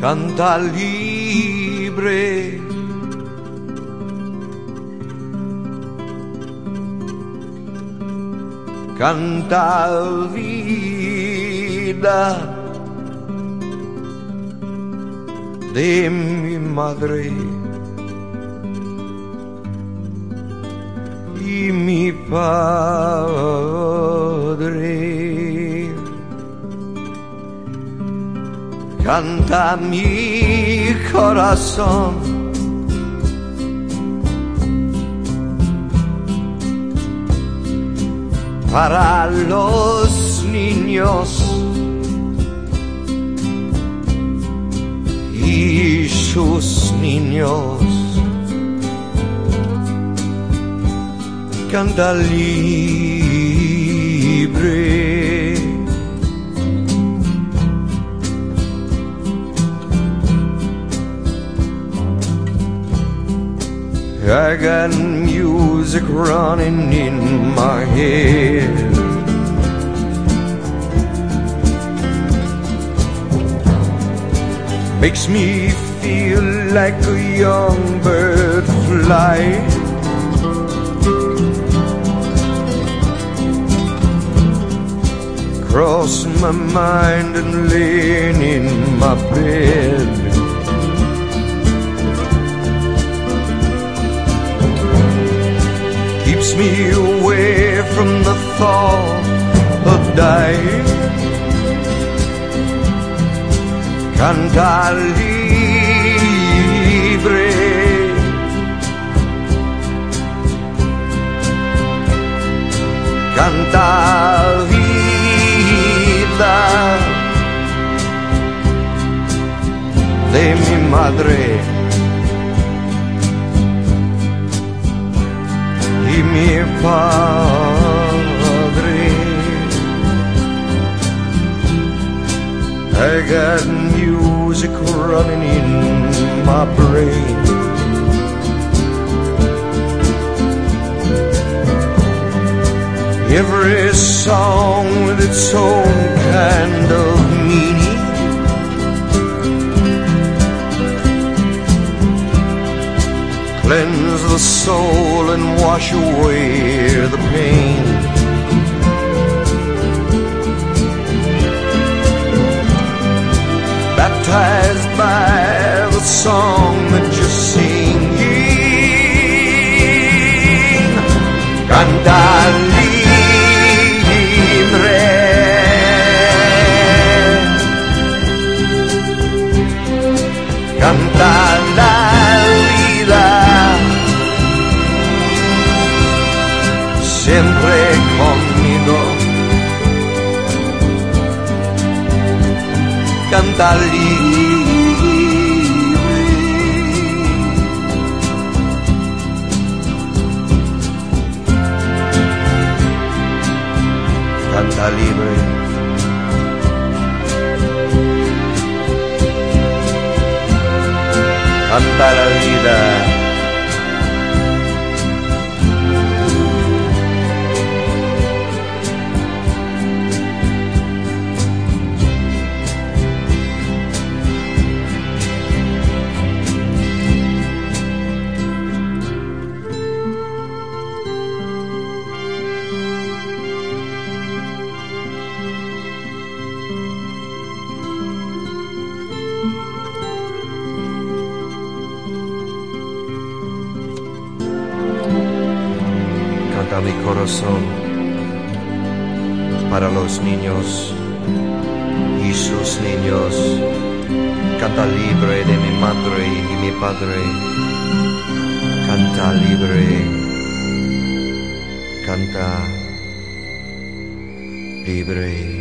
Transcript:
canta libre. Canta vida de mi madre y mi padre. Canta mi corazón. Para los niños y sus niños. Canta libre. I got music running in my head. Makes me feel like a young bird flying. Cross my mind and laying in my bed. Away from the thought of dying. Canta libre. Padre. I got music running in my brain. Every song with its own kind of meaning. Cleanse the soul and wash away the pain. Canta libre. Canta libre. Canta la mi corazón para los niños y sus niños. Canta libre de mi madre y mi padre. Canta libre. Canta libre.